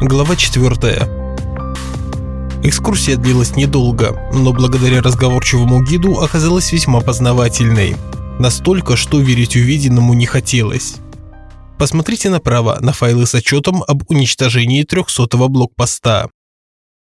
Глава 4. Экскурсия длилась недолго, но благодаря разговорчивому гиду оказалась весьма познавательной. Настолько, что верить увиденному не хотелось. Посмотрите направо на файлы с отчетом об уничтожении 300-го блокпоста.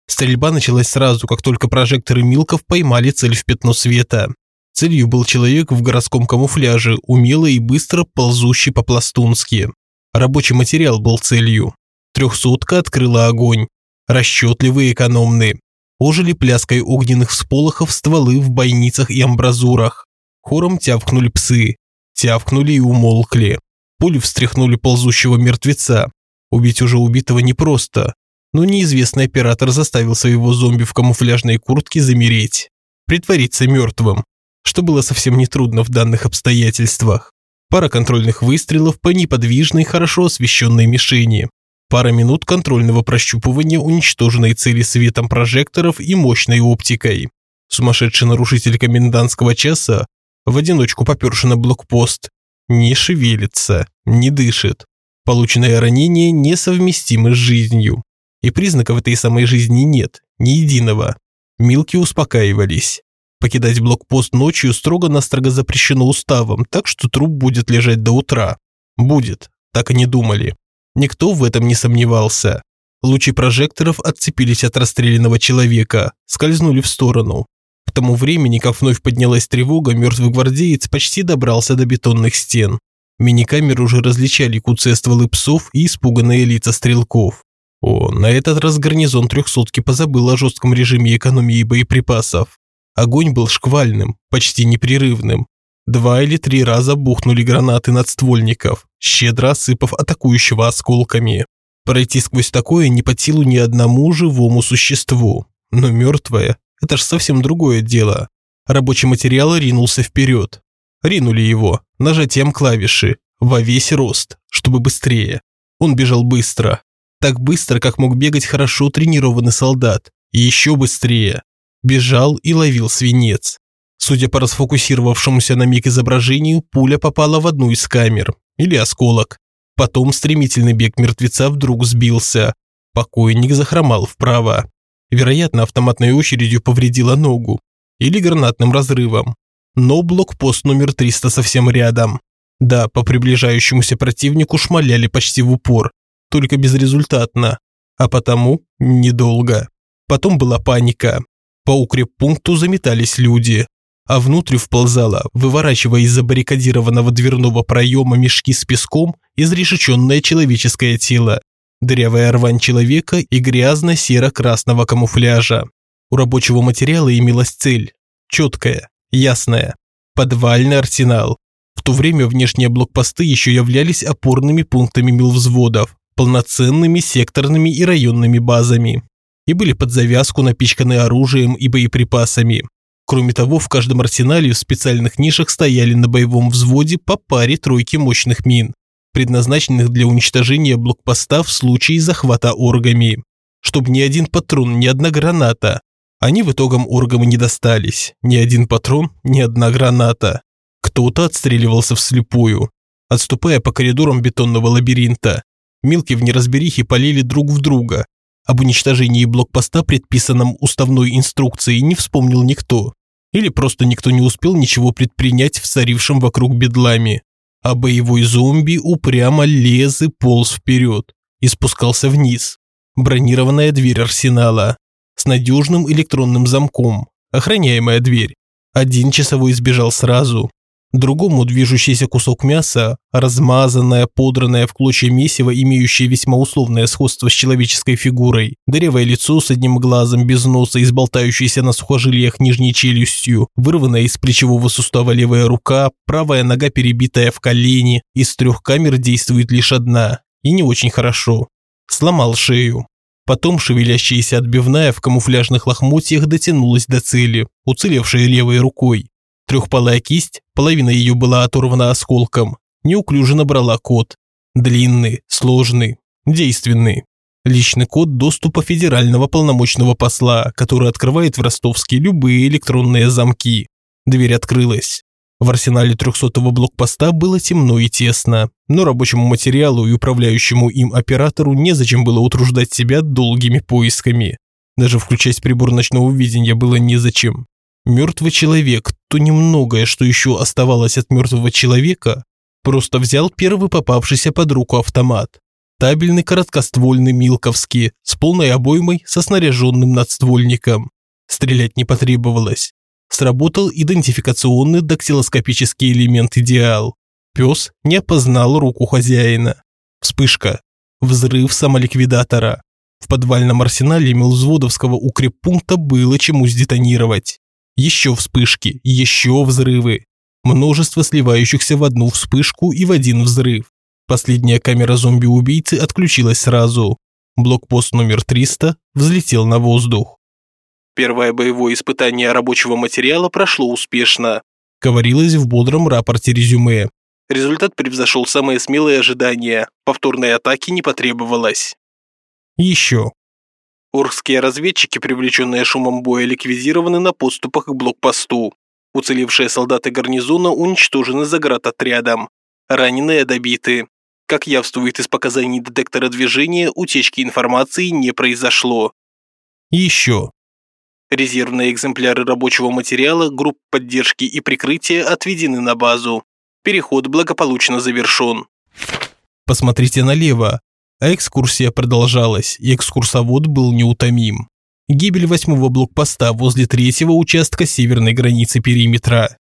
Стрельба началась сразу, как только прожекторы Милков поймали цель в пятно света. Целью был человек в городском камуфляже, умело и быстро ползущий по-пластунски. Рабочий материал был целью. Трехсотка открыла огонь. Расчетливый и экономный. Ожили пляской огненных всполохов стволы в бойницах и амбразурах. Хором тявкнули псы. Тявкнули и умолкли. Пули встряхнули ползущего мертвеца. Убить уже убитого непросто. Но неизвестный оператор заставил своего зомби в камуфляжной куртке замереть. Притвориться мертвым. Что было совсем нетрудно в данных обстоятельствах. Пара контрольных выстрелов по неподвижной, хорошо освещенной мишени. Пара минут контрольного прощупывания уничтоженной цели светом прожекторов и мощной оптикой. Сумасшедший нарушитель комендантского часа, в одиночку на блокпост, не шевелится, не дышит. Полученное ранение несовместимо с жизнью. И признаков этой самой жизни нет, ни единого. Милки успокаивались. Покидать блокпост ночью строго-настрого запрещено уставом, так что труп будет лежать до утра. Будет, так они думали. Никто в этом не сомневался. Лучи прожекторов отцепились от расстрелянного человека, скользнули в сторону. К тому времени, как вновь поднялась тревога, мертвый гвардеец почти добрался до бетонных стен. Миникамеры уже различали куцые стволы псов и испуганные лица стрелков. О, на этот раз гарнизон трехсотки позабыл о жестком режиме экономии боеприпасов. Огонь был шквальным, почти непрерывным. Два или три раза бухнули гранаты надствольников, щедро осыпав атакующего осколками. Пройти сквозь такое не под силу ни одному живому существу. Но мертвое – это ж совсем другое дело. Рабочий материал ринулся вперед. Ринули его, нажатием клавиши, во весь рост, чтобы быстрее. Он бежал быстро. Так быстро, как мог бегать хорошо тренированный солдат. И еще быстрее. Бежал и ловил свинец. Судя по расфокусировавшемуся на миг изображению, пуля попала в одну из камер. Или осколок. Потом стремительный бег мертвеца вдруг сбился. Покойник захромал вправо. Вероятно, автоматной очередью повредила ногу. Или гранатным разрывом. Но блокпост номер 300 совсем рядом. Да, по приближающемуся противнику шмаляли почти в упор. Только безрезультатно. А потому недолго. Потом была паника. По укреппункту заметались люди а внутрь вползала, выворачивая из забаррикадированного дверного проема мешки с песком, изрешеченное человеческое тело, дырявая рвань человека и грязно-серо-красного камуфляжа. У рабочего материала имелась цель, четкая, ясная, подвальный арсенал. В то время внешние блокпосты еще являлись опорными пунктами милвзводов, полноценными секторными и районными базами и были под завязку напичканы оружием и боеприпасами. Кроме того, в каждом арсенале в специальных нишах стояли на боевом взводе по паре тройки мощных мин, предназначенных для уничтожения блокпоста в случае захвата оргами. Чтобы ни один патрон, ни одна граната. Они в итогом оргам не достались. Ни один патрон, ни одна граната. Кто-то отстреливался вслепую, отступая по коридорам бетонного лабиринта. Милки в неразберихе полили друг в друга. Об уничтожении блокпоста, предписанном уставной инструкцией, не вспомнил никто. Или просто никто не успел ничего предпринять в царившем вокруг бедламе. А боевой зомби упрямо лез и полз вперед и спускался вниз. Бронированная дверь арсенала с надежным электронным замком, охраняемая дверь. Один часовой сбежал сразу, Другому движущийся кусок мяса, размазанное, подранное в клочья месиво, имеющее весьма условное сходство с человеческой фигурой, дырявое лицо с одним глазом без носа и с болтающейся на сухожилиях нижней челюстью, вырванная из плечевого сустава левая рука, правая нога перебитая в колени, из трех камер действует лишь одна, и не очень хорошо. Сломал шею. Потом шевелящаяся отбивная в камуфляжных лохмотьях дотянулась до цели, уцелевшей левой рукой. Трехпалая кисть, половина ее была оторвана осколком, неуклюже набрала код. Длинный, сложный, действенный. Личный код доступа федерального полномочного посла, который открывает в Ростовске любые электронные замки. Дверь открылась. В арсенале 300-го блокпоста было темно и тесно, но рабочему материалу и управляющему им оператору незачем было утруждать себя долгими поисками. Даже включать прибор ночного видения было незачем. Мертвый человек, то немногое, что еще оставалось от мертвого человека, просто взял первый попавшийся под руку автомат. Табельный короткоствольный Милковский с полной обоймой со снаряженным надствольником. Стрелять не потребовалось. Сработал идентификационный дактилоскопический элемент «Идеал». Пес не опознал руку хозяина. Вспышка. Взрыв самоликвидатора. В подвальном арсенале Милвзводовского укреппункта было чему сдетонировать. Еще вспышки, еще взрывы. Множество сливающихся в одну вспышку и в один взрыв. Последняя камера зомби-убийцы отключилась сразу. Блокпост номер 300 взлетел на воздух. Первое боевое испытание рабочего материала прошло успешно. Говорилось в бодром рапорте резюме. Результат превзошел самые смелые ожидания. Повторной атаки не потребовалось. Еще. Орские разведчики, привлеченные шумом боя, ликвидированы на подступах к блокпосту. Уцелевшие солдаты гарнизона уничтожены заградотрядом. Раненые добиты. Как явствует из показаний детектора движения, утечки информации не произошло. Еще. Резервные экземпляры рабочего материала, групп поддержки и прикрытия отведены на базу. Переход благополучно завершен. Посмотрите налево. А экскурсия продолжалась, и экскурсовод был неутомим. Гибель восьмого блокпоста возле третьего участка северной границы периметра.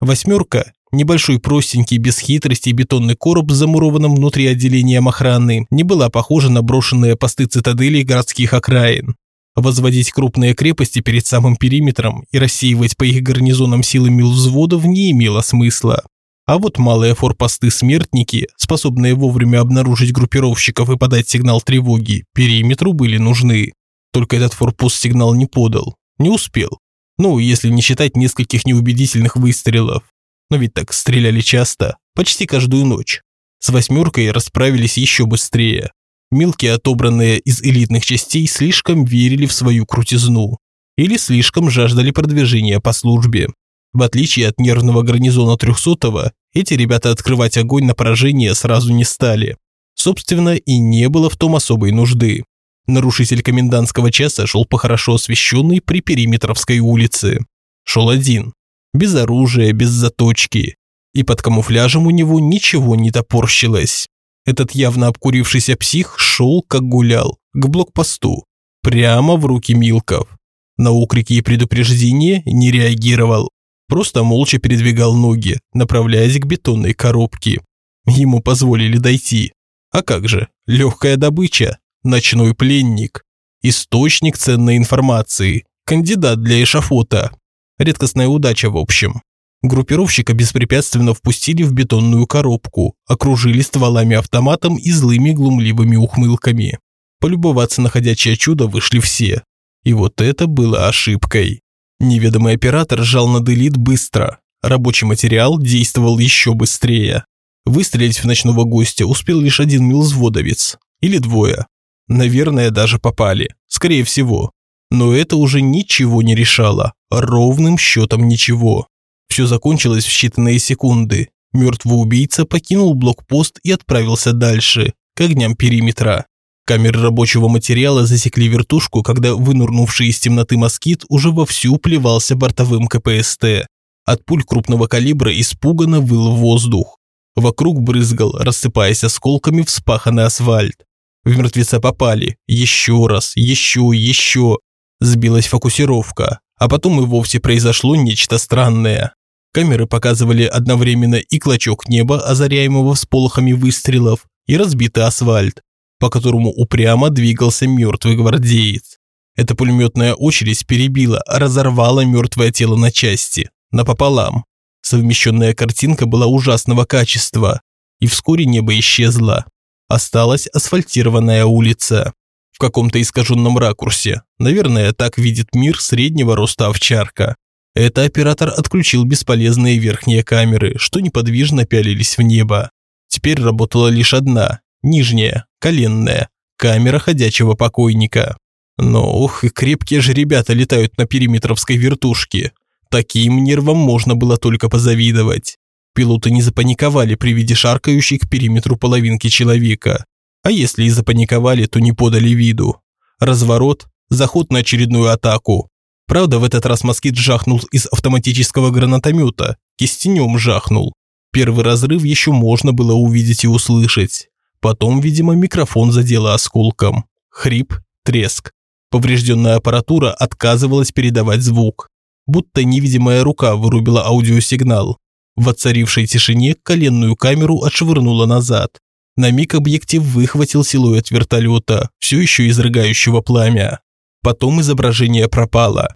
Восьмерка – небольшой простенький, без хитрости бетонный короб с замурованным внутри отделением охраны, не была похожа на брошенные посты цитаделей городских окраин. Возводить крупные крепости перед самым периметром и рассеивать по их гарнизонам силы милвзводов не имело смысла. А вот малые форпосты-смертники, способные вовремя обнаружить группировщиков и подать сигнал тревоги, периметру были нужны. Только этот форпост сигнал не подал. Не успел. Ну, если не считать нескольких неубедительных выстрелов. Но ведь так стреляли часто, почти каждую ночь. С восьмеркой расправились еще быстрее. Мелкие, отобранные из элитных частей, слишком верили в свою крутизну. Или слишком жаждали продвижения по службе. В отличие от нервного гарнизона 300-го, эти ребята открывать огонь на поражение сразу не стали. Собственно, и не было в том особой нужды. Нарушитель комендантского часа шел по хорошо освещенной при Периметровской улице. Шел один. Без оружия, без заточки. И под камуфляжем у него ничего не топорщилось. Этот явно обкурившийся псих шел, как гулял, к блокпосту, прямо в руки Милков. На укрики и предупреждения не реагировал, просто молча передвигал ноги, направляясь к бетонной коробке. Ему позволили дойти. А как же, легкая добыча, ночной пленник, источник ценной информации, кандидат для эшафота. Редкостная удача в общем. Группировщика беспрепятственно впустили в бетонную коробку, окружили стволами автоматом и злыми глумливыми ухмылками. Полюбоваться на ходячее чудо вышли все. И вот это было ошибкой. Неведомый оператор жал на делит быстро. Рабочий материал действовал еще быстрее. Выстрелить в ночного гостя успел лишь один милзводовец. Или двое. Наверное, даже попали. Скорее всего. Но это уже ничего не решало. Ровным счетом ничего. Все закончилось в считанные секунды. Мертвый убийца покинул блокпост и отправился дальше, к огням периметра. Камеры рабочего материала засекли вертушку, когда вынурнувший из темноты москит уже вовсю плевался бортовым КПСТ. От пуль крупного калибра испуганно выл воздух. Вокруг брызгал, рассыпаясь осколками вспаханный асфальт. В мертвеца попали. Еще раз, еще, еще. Сбилась фокусировка. А потом и вовсе произошло нечто странное. Камеры показывали одновременно и клочок неба, озаряемого всполохами выстрелов, и разбитый асфальт, по которому упрямо двигался мертвый гвардеец. Эта пулеметная очередь перебила, разорвала мертвое тело на части, напополам. Совмещенная картинка была ужасного качества, и вскоре небо исчезло. Осталась асфальтированная улица. В каком-то искаженном ракурсе. Наверное, так видит мир среднего роста овчарка. Это оператор отключил бесполезные верхние камеры, что неподвижно пялились в небо. Теперь работала лишь одна, нижняя, коленная, камера ходячего покойника. Но ух, и крепкие же ребята летают на периметровской вертушке. Таким нервам можно было только позавидовать. Пилоты не запаниковали при виде шаркающей к периметру половинки человека. А если и запаниковали, то не подали виду. Разворот, заход на очередную атаку. Правда, в этот раз москит жахнул из автоматического гранатомета, кистенем жахнул. Первый разрыв еще можно было увидеть и услышать. Потом, видимо, микрофон задело осколком. Хрип, треск. Поврежденная аппаратура отказывалась передавать звук. Будто невидимая рука вырубила аудиосигнал. В оцарившей тишине коленную камеру отшвырнуло назад. На миг объектив выхватил силуэт вертолета, все еще изрыгающего пламя. Потом изображение пропало.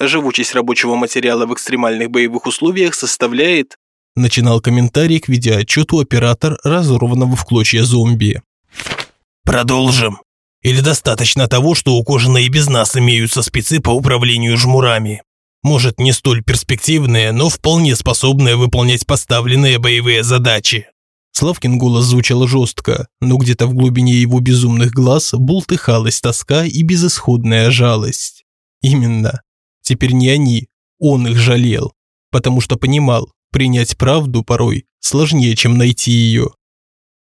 Живучесть рабочего материала в экстремальных боевых условиях составляет... Начинал комментарий к видеоотчету оператор разорванного в клочья зомби. «Продолжим», или достаточно того, что у Кожина и без нас имеются спецы по управлению жмурами? Может, не столь перспективные, но вполне способные выполнять поставленные боевые задачи. Славкин голос звучал жестко, но где-то в глубине его безумных глаз бултыхалась тоска и безысходная жалость. Именно. Теперь не они, он их жалел, потому что понимал, принять правду порой сложнее, чем найти ее.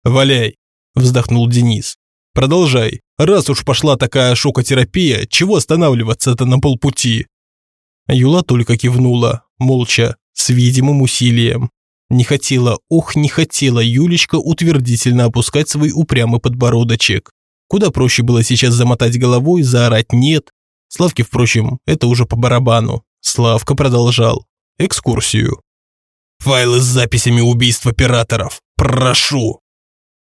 «Валяй!» – вздохнул Денис. «Продолжай, Раз уж пошла такая шокотерапия, чего останавливаться-то на полпути? Юла только кивнула, молча, с видимым усилием. Не хотела, ох, не хотела Юлечка утвердительно опускать свой упрямый подбородочек. Куда проще было сейчас замотать головой, заорать «нет». Славке, впрочем, это уже по барабану. Славка продолжал. Экскурсию. «Файлы с записями убийств операторов. Прошу!»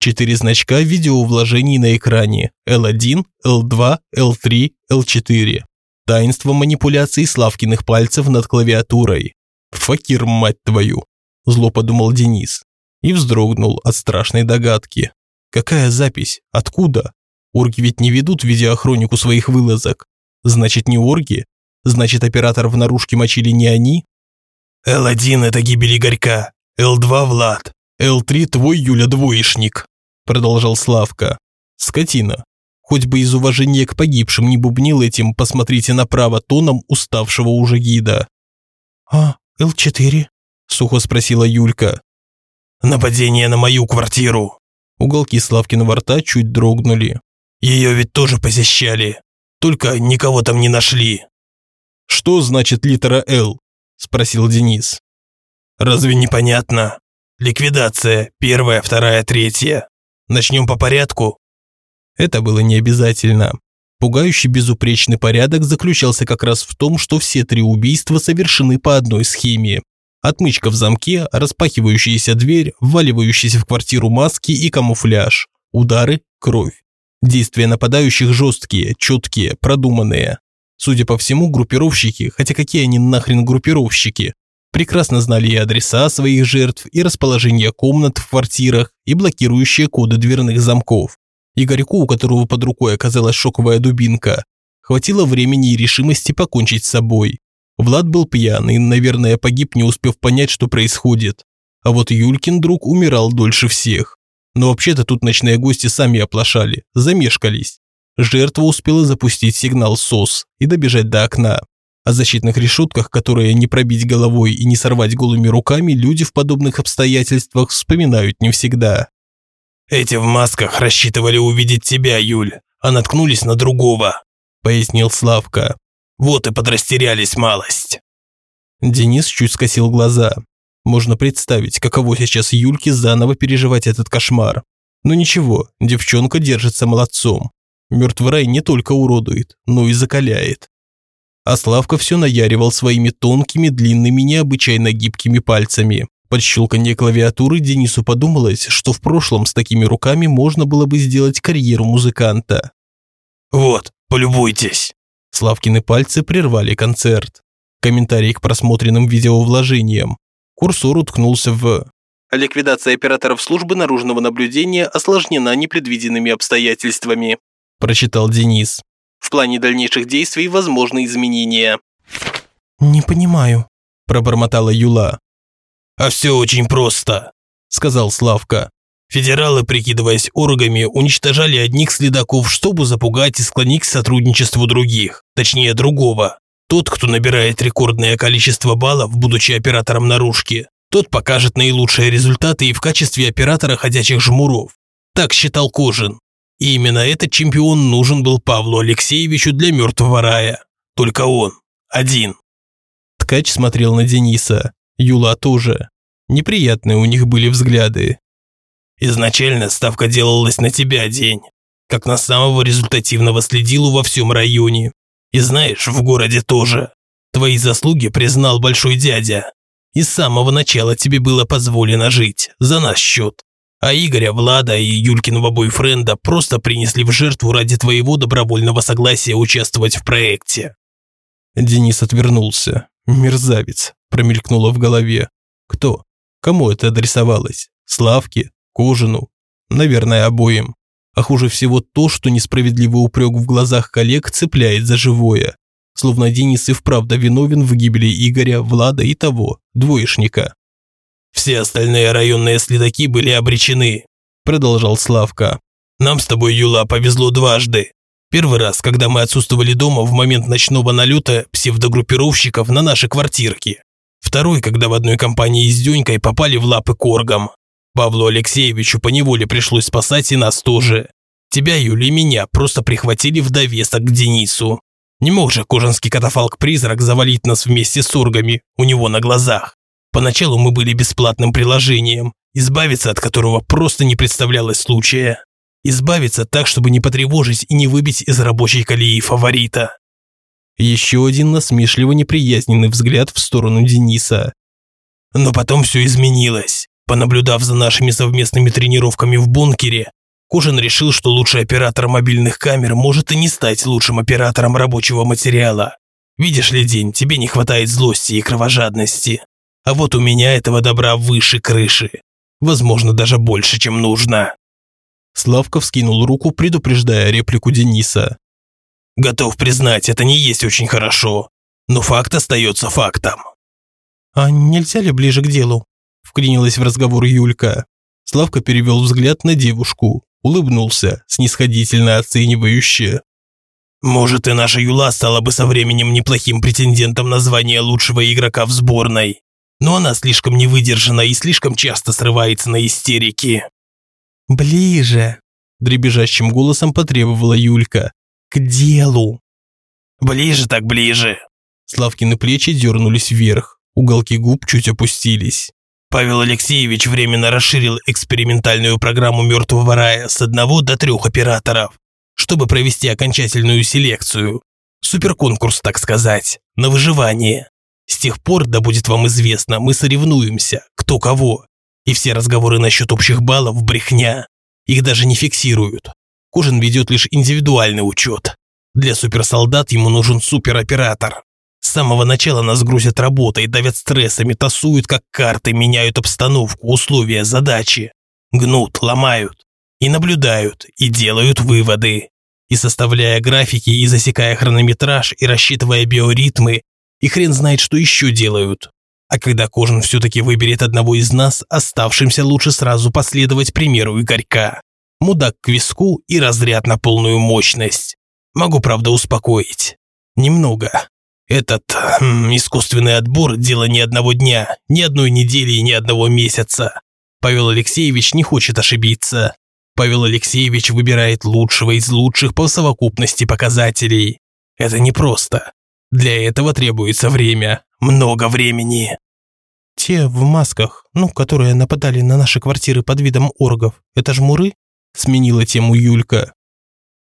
Четыре значка видеовложений на экране L1, L2, L3, L4. Таинство манипуляций Славкиных пальцев над клавиатурой. «Факир, мать твою!» – зло подумал Денис. И вздрогнул от страшной догадки. «Какая запись? Откуда? Орги ведь не ведут видеохронику своих вылазок. Значит, не орги? Значит, оператор в наружке мочили не они?» «Л1 – это гибель Игорька, Л2 – Влад, Л3 твой Юля двоечник, продолжал Славка. Скотина. Хоть бы из уважения к погибшим не бубнил этим, посмотрите направо тоном уставшего уже гида. А, Л4? сухо спросила Юлька. Нападение на мою квартиру. Уголки Славкиного рта чуть дрогнули. Ее ведь тоже посещали. Только никого там не нашли. Что значит литера Л? Спросил Денис. Разве непонятно? Ликвидация. Первая, вторая, третья. Начнем по порядку. Это было не обязательно. Пугающий безупречный порядок заключался как раз в том, что все три убийства совершены по одной схеме. Отмычка в замке, распахивающаяся дверь, вваливающиеся в квартиру маски и камуфляж. Удары, кровь. Действия нападающих жесткие, четкие, продуманные. Судя по всему, группировщики, хотя какие они нахрен группировщики, прекрасно знали и адреса своих жертв, и расположение комнат в квартирах, и блокирующие коды дверных замков. Игорьку, у которого под рукой оказалась шоковая дубинка, хватило времени и решимости покончить с собой. Влад был пьян и, наверное, погиб, не успев понять, что происходит. А вот Юлькин друг умирал дольше всех. Но вообще-то тут ночные гости сами оплошали, замешкались. Жертва успела запустить сигнал СОС и добежать до окна. О защитных решетках, которые не пробить головой и не сорвать голыми руками, люди в подобных обстоятельствах вспоминают не всегда. «Эти в масках рассчитывали увидеть тебя, Юль, а наткнулись на другого», – пояснил Славка. «Вот и подрастерялись малость». Денис чуть скосил глаза. Можно представить, каково сейчас Юльке заново переживать этот кошмар. Но ничего, девчонка держится молодцом. Мертвый рай не только уродует, но и закаляет а Славка все наяривал своими тонкими, длинными, необычайно гибкими пальцами. Под щелканье клавиатуры Денису подумалось, что в прошлом с такими руками можно было бы сделать карьеру музыканта. «Вот, полюбуйтесь!» Славкины пальцы прервали концерт. Комментарий к просмотренным видеовложениям. Курсор уткнулся в Ликвидация операторов службы наружного наблюдения осложнена непредвиденными обстоятельствами. Прочитал Денис. В плане дальнейших действий возможны изменения. «Не понимаю», – пробормотала Юла. «А все очень просто», – сказал Славка. Федералы, прикидываясь оргами, уничтожали одних следаков, чтобы запугать и склонить к сотрудничеству других, точнее другого. Тот, кто набирает рекордное количество баллов, будучи оператором наружки, тот покажет наилучшие результаты и в качестве оператора ходячих жмуров. Так считал Кожин. Именно этот чемпион нужен был Павлу Алексеевичу для мертвого рая. Только он. Один. Ткач смотрел на Дениса. Юла тоже. Неприятные у них были взгляды. Изначально ставка делалась на тебя, День. Как на самого результативного следилу во всем районе. И знаешь, в городе тоже. Твои заслуги признал большой дядя. И с самого начала тебе было позволено жить. За наш счет. А Игоря, Влада и Юлькиного бойфренда просто принесли в жертву ради твоего добровольного согласия участвовать в проекте. Денис отвернулся. «Мерзавец», – промелькнуло в голове. «Кто? Кому это адресовалось? Славке? Кожину? Наверное, обоим. А хуже всего то, что несправедливый упрек в глазах коллег цепляет за живое. Словно Денис и вправду виновен в гибели Игоря, Влада и того, двоечника. «Все остальные районные следаки были обречены», – продолжал Славка. «Нам с тобой, Юла, повезло дважды. Первый раз, когда мы отсутствовали дома в момент ночного налета псевдогруппировщиков на наши квартирки. Второй, когда в одной компании с Дёнькой попали в лапы коргам. Павлу Алексеевичу поневоле пришлось спасать и нас тоже. Тебя, Юля, и меня просто прихватили в довесок к Денису. Не мог же кожанский катафалк-призрак завалить нас вместе с оргами у него на глазах. Поначалу мы были бесплатным приложением, избавиться от которого просто не представлялось случая. Избавиться так, чтобы не потревожить и не выбить из рабочей колеи фаворита. Еще один насмешливо неприязненный взгляд в сторону Дениса. Но потом все изменилось. Понаблюдав за нашими совместными тренировками в бункере, Кожин решил, что лучший оператор мобильных камер может и не стать лучшим оператором рабочего материала. Видишь ли, День, тебе не хватает злости и кровожадности. А вот у меня этого добра выше крыши. Возможно, даже больше, чем нужно. Славка вскинул руку, предупреждая реплику Дениса. Готов признать, это не есть очень хорошо. Но факт остается фактом. А нельзя ли ближе к делу? Вклинилась в разговор Юлька. Славка перевел взгляд на девушку, улыбнулся, снисходительно оценивающе. «Может, и наша Юла стала бы со временем неплохим претендентом на звание лучшего игрока в сборной, но она слишком невыдержана и слишком часто срывается на истерики. «Ближе!» – дребезжащим голосом потребовала Юлька. «К делу!» «Ближе так ближе!» Славкины плечи дернулись вверх, уголки губ чуть опустились. Павел Алексеевич временно расширил экспериментальную программу «Мертвого рая» с одного до трех операторов, чтобы провести окончательную селекцию. Суперконкурс, так сказать, на выживание. С тех пор, да будет вам известно, мы соревнуемся, кто кого, и все разговоры насчет общих баллов – брехня. Их даже не фиксируют. Кожин ведет лишь индивидуальный учет. Для суперсолдат ему нужен супероператор. С самого начала нас грузят работой, давят стрессами, тасуют как карты, меняют обстановку, условия, задачи. Гнут, ломают. И наблюдают, и делают выводы. И составляя графики, и засекая хронометраж, и рассчитывая биоритмы, и хрен знает, что еще делают. А когда Кожин все-таки выберет одного из нас, оставшимся лучше сразу последовать примеру Игорька. Мудак к виску и разряд на полную мощность. Могу, правда, успокоить. Немного. Этот хм, искусственный отбор – дело ни одного дня, ни одной недели и ни одного месяца. Павел Алексеевич не хочет ошибиться. Павел Алексеевич выбирает лучшего из лучших по совокупности показателей. Это непросто. Для этого требуется время, много времени. Те в масках, ну, которые нападали на наши квартиры под видом оргов, это жмуры? Сменила тему Юлька.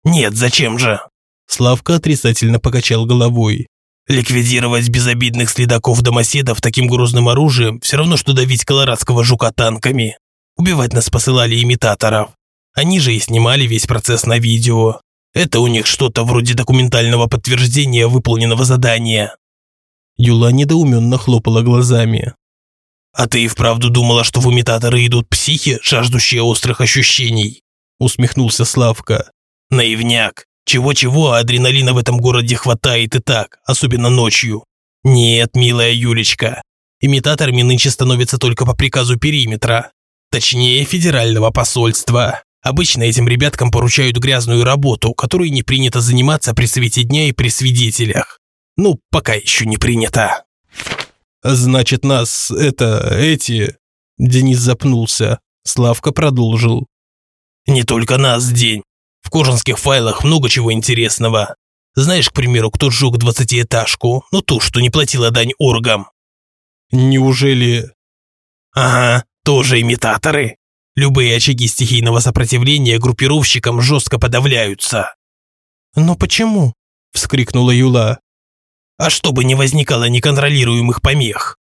Нет, зачем же? Славка отрицательно покачал головой. Ликвидировать безобидных следаков-домоседов таким грозным оружием все равно, что давить колорадского жука танками. Убивать нас посылали имитаторов. Они же и снимали весь процесс на видео. Это у них что-то вроде документального подтверждения выполненного задания. Юла недоуменно хлопала глазами. «А ты и вправду думала, что в имитаторы идут психи, жаждущие острых ощущений?» Усмехнулся Славка. «Наивняк. Чего-чего, а адреналина в этом городе хватает и так, особенно ночью. Нет, милая Юлечка. Имитаторами нынче становятся только по приказу периметра. Точнее, федерального посольства. Обычно этим ребяткам поручают грязную работу, которой не принято заниматься при свете дня и при свидетелях. Ну, пока еще не принято. Значит, нас, это, эти... Денис запнулся. Славка продолжил. Не только нас день. В кожанских файлах много чего интересного. Знаешь, к примеру, кто сжег двадцатиэтажку? Ну ту, что не платила дань оргам. Неужели... Ага, тоже имитаторы. Любые очаги стихийного сопротивления группировщикам жестко подавляются. «Но почему?» – вскрикнула Юла. «А чтобы не возникало неконтролируемых помех».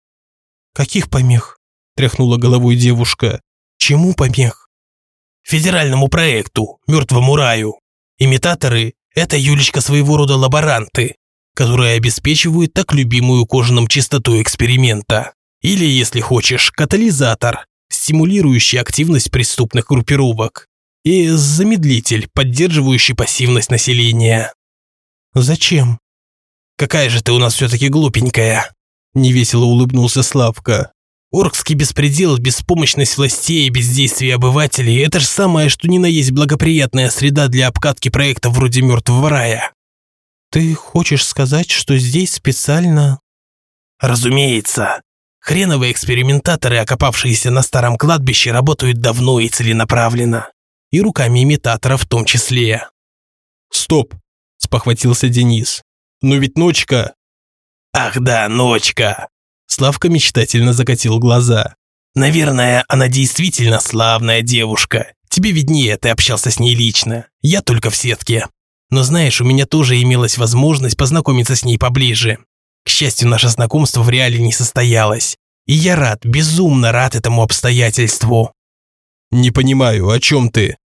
«Каких помех?» – тряхнула головой девушка. «Чему помех?» «Федеральному проекту, мертвому раю. Имитаторы – это, Юлечка, своего рода лаборанты, которые обеспечивают так любимую кожаным чистоту эксперимента. Или, если хочешь, катализатор, стимулирующий активность преступных группировок, и замедлитель, поддерживающий пассивность населения. Зачем? Какая же ты у нас все-таки глупенькая, невесело улыбнулся Славка. Оркский беспредел, беспомощность властей и бездействие обывателей – это же самое, что ни на есть благоприятная среда для обкатки проектов вроде «Мертвого рая». Ты хочешь сказать, что здесь специально… Разумеется. Хреновые экспериментаторы, окопавшиеся на старом кладбище, работают давно и целенаправленно. И руками имитатора в том числе. «Стоп!» – спохватился Денис. «Но ведь ночка...» «Ах да, ночка!» Славка мечтательно закатил глаза. «Наверное, она действительно славная девушка. Тебе виднее, ты общался с ней лично. Я только в сетке. Но знаешь, у меня тоже имелась возможность познакомиться с ней поближе. К счастью, наше знакомство в реале не состоялось. И я рад, безумно рад этому обстоятельству. Не понимаю, о чем ты?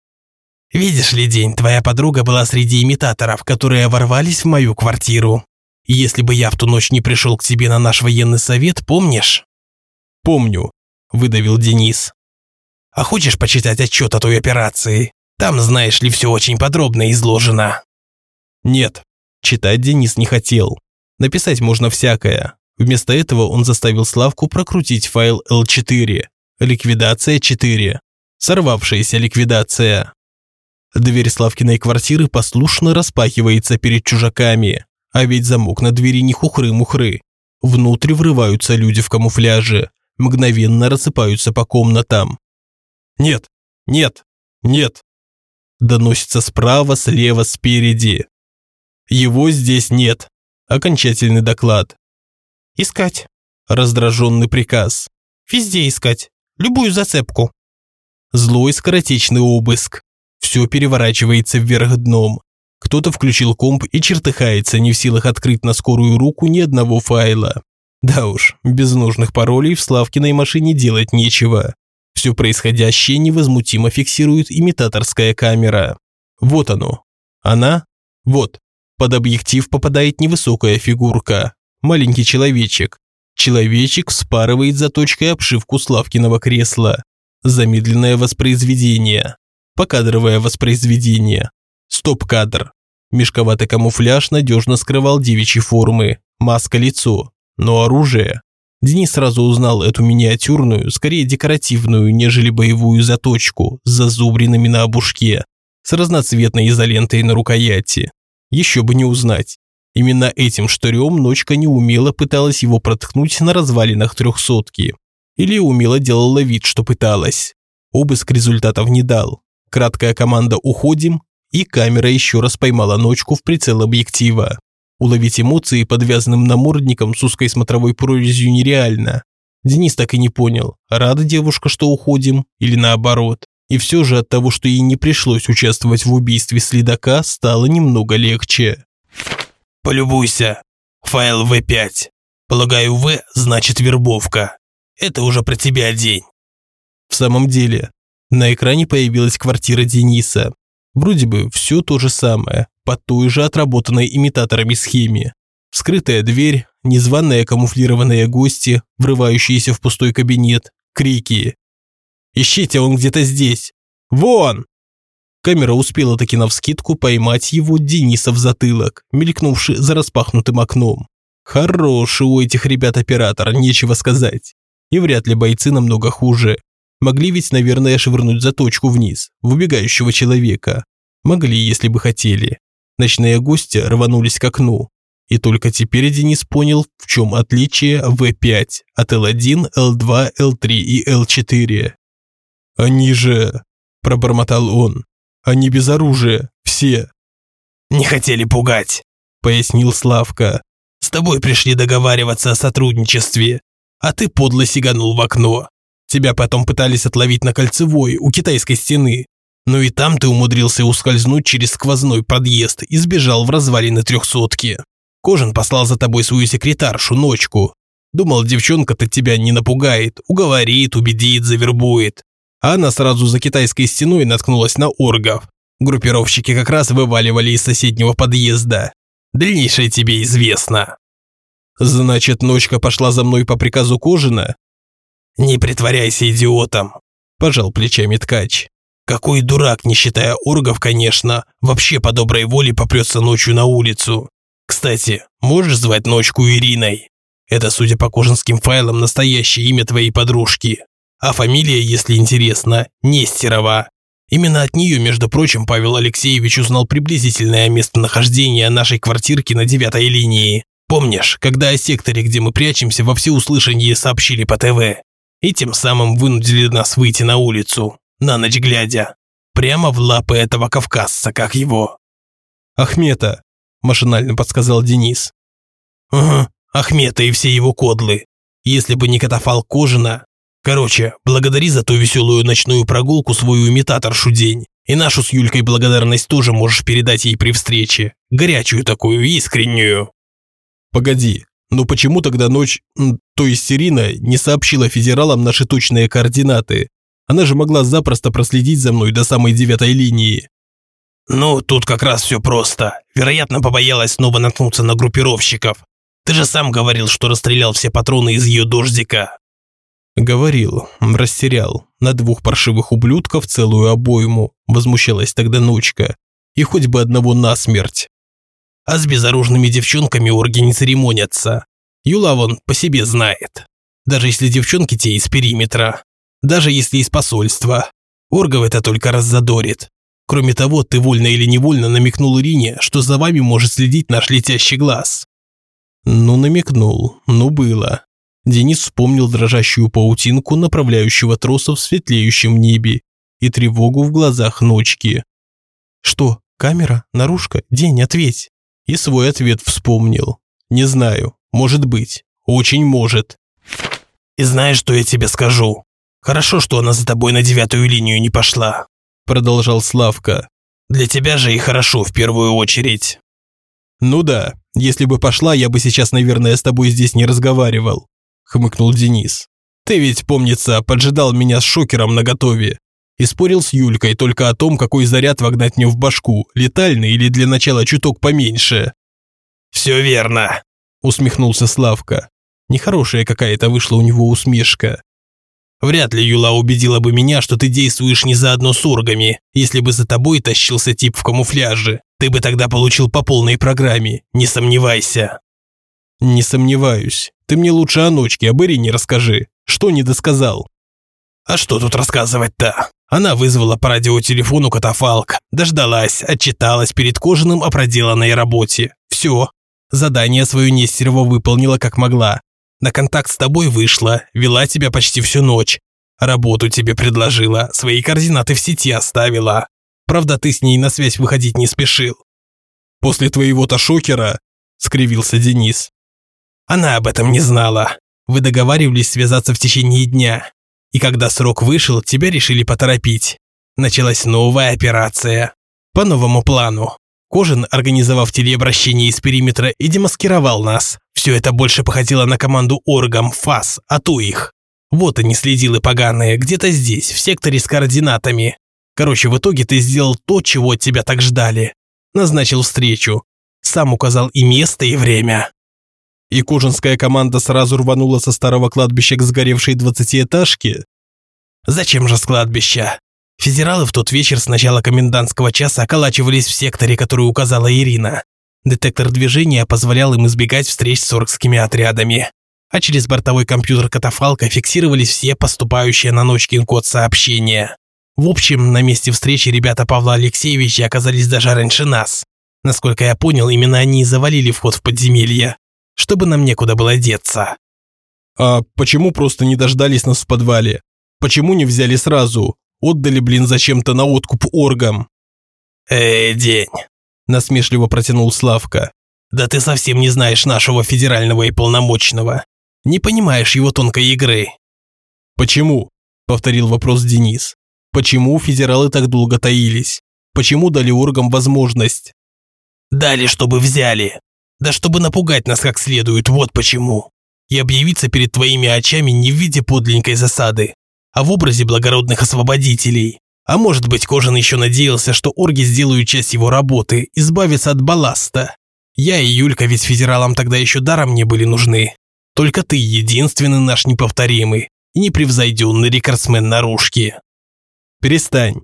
Видишь ли, День, твоя подруга была среди имитаторов, которые ворвались в мою квартиру. Если бы я в ту ночь не пришел к тебе на наш военный совет, помнишь? Помню, выдавил Денис. А хочешь почитать отчет о той операции? Там, знаешь ли, все очень подробно изложено. Нет, читать Денис не хотел. Написать можно всякое. Вместо этого он заставил Славку прокрутить файл L4. Ликвидация 4. Сорвавшаяся ликвидация. Дверь Славкиной квартиры послушно распахивается перед чужаками. А ведь замок на двери не хухры-мухры. Внутрь врываются люди в камуфляже. Мгновенно рассыпаются по комнатам. «Нет! Нет! Нет!» Доносится справа, слева, спереди. Его здесь нет. Окончательный доклад. Искать. Раздраженный приказ. Везде искать. Любую зацепку. Злой скоротечный обыск. Все переворачивается вверх дном. Кто-то включил комп и чертыхается, не в силах открыть на скорую руку ни одного файла. Да уж, без нужных паролей в Славкиной машине делать нечего. Все происходящее невозмутимо фиксирует имитаторская камера. Вот оно. Она? Вот. Под объектив попадает невысокая фигурка. Маленький человечек. Человечек спарывает заточкой обшивку Славкиного кресла. Замедленное воспроизведение. Покадровое воспроизведение. Стоп-кадр. Мешковатый камуфляж надежно скрывал девичьи формы. Маска-лицо. Но оружие. Денис сразу узнал эту миниатюрную, скорее декоративную, нежели боевую заточку с зазубринами на обушке, с разноцветной изолентой на рукояти. Еще бы не узнать. Именно этим штырем ночка неумело пыталась его проткнуть на развалинах трехсотки. Или умело делала вид, что пыталась. Обыск результатов не дал. Краткая команда «Уходим», и камера еще раз поймала ночку в прицел объектива. Уловить эмоции под вязаным намордником с узкой смотровой прорезью нереально. Денис так и не понял, рада девушка, что уходим, или наоборот. И все же от того, что ей не пришлось участвовать в убийстве следака, стало немного легче. «Полюбуйся. Файл В5. Полагаю, В значит вербовка. Это уже про тебя день». В самом деле, на экране появилась квартира Дениса. Вроде бы все то же самое, по той же отработанной имитаторами схеме. Скрытая дверь, незваные камуфлированные гости, врывающиеся в пустой кабинет, крики. Ищите, он где-то здесь. Вон!» Камера успела таки навскидку поймать его Дениса в затылок, мелькнувший за распахнутым окном. Хороший у этих ребят оператор, нечего сказать. И вряд ли бойцы намного хуже. Могли ведь, наверное, швырнуть заточку вниз, в убегающего человека. Могли, если бы хотели. Ночные гости рванулись к окну. И только теперь Денис понял, в чем отличие В5 от Л1, Л2, Л3 и Л4. «Они же...» – пробормотал он. «Они без оружия, все». «Не хотели пугать», – пояснил Славка. «С тобой пришли договариваться о сотрудничестве, а ты подло сиганул в окно. Тебя потом пытались отловить на кольцевой у китайской стены, но и там ты умудрился ускользнуть через сквозной подъезд и сбежал в развалины трехсотки. Кожин послал за тобой свою секретаршу, ночку. Думал, девчонка-то тебя не напугает, уговорит, убедит, завербует. А она сразу за китайской стеной наткнулась на оргов. Группировщики как раз вываливали из соседнего подъезда. Дальнейшее тебе известно. Значит, ночка пошла за мной по приказу Кожина? Не притворяйся идиотом, пожал плечами ткач. Какой дурак, не считая оргов, конечно, вообще по доброй воле попрется ночью на улицу. Кстати, можешь звать ночку Ириной? Это, судя по кожанским файлам, настоящее имя твоей подружки. А фамилия, если интересно, Нестерова. Именно от нее, между прочим, Павел Алексеевич узнал приблизительное местонахождение нашей квартирки на девятой линии. Помнишь, когда о секторе, где мы прячемся, во всеуслышание сообщили по ТВ? И тем самым вынудили нас выйти на улицу, на ночь глядя. Прямо в лапы этого кавказца, как его. Ахмета, машинально подсказал Денис. Угу, Ахмета и все его кодлы. Если бы не катафалк Кожина. Короче, благодари за ту веселую ночную прогулку свою имитаторшу день. И нашу с Юлькой благодарность тоже можешь передать ей при встрече. Горячую такую, искреннюю. Погоди, ну почему тогда ночь, то есть Ирина, не сообщила федералам наши точные координаты? Она же могла запросто проследить за мной до самой девятой линии. «Ну, тут как раз все просто. Вероятно, побоялась снова наткнуться на группировщиков. Ты же сам говорил, что расстрелял все патроны из ее дождика». «Говорил, растерял. На двух паршивых ублюдков целую обойму», – возмущалась тогда Ночка. «И хоть бы одного насмерть». «А с безоружными девчонками орги не церемонятся. Юла вон по себе знает. Даже если девчонки те из периметра. Даже если из посольства. Оргов это только раззадорит. Кроме того, ты вольно или невольно намекнул Ирине, что за вами может следить наш летящий глаз». «Ну, намекнул. Ну, было». Денис вспомнил дрожащую паутинку направляющего троса в светлеющем небе и тревогу в глазах ночки. «Что, камера? Наружка? День, ответь!» И свой ответ вспомнил. «Не знаю. Может быть. Очень может». «И знаешь, что я тебе скажу? Хорошо, что она за тобой на девятую линию не пошла продолжал Славка. Для тебя же и хорошо в первую очередь. Ну да, если бы пошла, я бы сейчас, наверное, с тобой здесь не разговаривал, хмыкнул Денис. Ты ведь, помнится, поджидал меня с шокером наготове и спорил с Юлькой только о том, какой заряд вогнать мне в башку, летальный или для начала чуток поменьше. «Все верно», – усмехнулся Славка. Нехорошая какая-то вышла у него усмешка. Вряд ли Юла убедила бы меня, что ты действуешь не заодно с ургами. Если бы за тобой тащился тип в камуфляже, ты бы тогда получил по полной программе, не сомневайся». «Не сомневаюсь. Ты мне лучше о ночке, об Ирине расскажи. Что не досказал?» «А что тут рассказывать-то?» Она вызвала по радиотелефону катафалк, дождалась, отчиталась перед Кожаным о проделанной работе. Все. Задание свое Нестерова выполнила как могла. На контакт с тобой вышла, вела тебя почти всю ночь. Работу тебе предложила, свои координаты в сети оставила. Правда, ты с ней на связь выходить не спешил. После твоего-то шокера, скривился Денис. Она об этом не знала. Вы договаривались связаться в течение дня. И когда срок вышел, тебя решили поторопить. Началась новая операция. По новому плану. Кожин, организовав телеобращение из периметра, и демаскировал нас. Все это больше походило на команду Оргам, ФАС, а то их. Вот они следилы поганые, где-то здесь, в секторе с координатами. Короче, в итоге ты сделал то, чего от тебя так ждали. Назначил встречу. Сам указал и место, и время. И кожинская команда сразу рванула со старого кладбища к сгоревшей двадцатиэтажке? Зачем же с кладбища? Федералы в тот вечер с начала комендантского часа околачивались в секторе, который указала Ирина. Детектор движения позволял им избегать встреч с оркскими отрядами. А через бортовой компьютер катафалка фиксировались все поступающие на Ночкин код сообщения. В общем, на месте встречи ребята Павла Алексеевича оказались даже раньше нас. Насколько я понял, именно они и завалили вход в подземелье, чтобы нам некуда было деться. А почему просто не дождались нас в подвале? Почему не взяли сразу? Отдали, блин, зачем-то на откуп оргам. Эй, день, насмешливо протянул Славка. Да ты совсем не знаешь нашего федерального и полномочного. Не понимаешь его тонкой игры. Почему? Повторил вопрос Денис. Почему федералы так долго таились? Почему дали оргам возможность? Дали, чтобы взяли. Да чтобы напугать нас как следует, вот почему. И объявиться перед твоими очами не в виде подлинной засады, а в образе благородных освободителей. А может быть, Кожан еще надеялся, что орги сделают часть его работы, избавиться от балласта. Я и Юлька ведь федералам тогда еще даром не были нужны. Только ты единственный наш неповторимый и непревзойденный рекордсмен наружки. Перестань.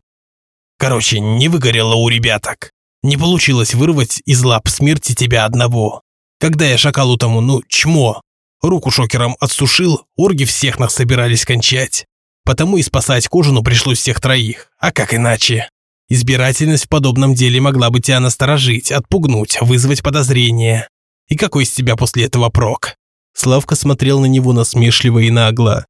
Короче, не выгорело у ребяток. Не получилось вырвать из лап смерти тебя одного. Когда я шакалу тому, ну, чмо, руку шокером отсушил, орги всех нас собирались кончать. Потому и спасать Кожану пришлось всех троих. А как иначе? Избирательность в подобном деле могла бы тебя насторожить, отпугнуть, вызвать подозрение. И какой из тебя после этого прок? Славка смотрел на него насмешливо и нагло.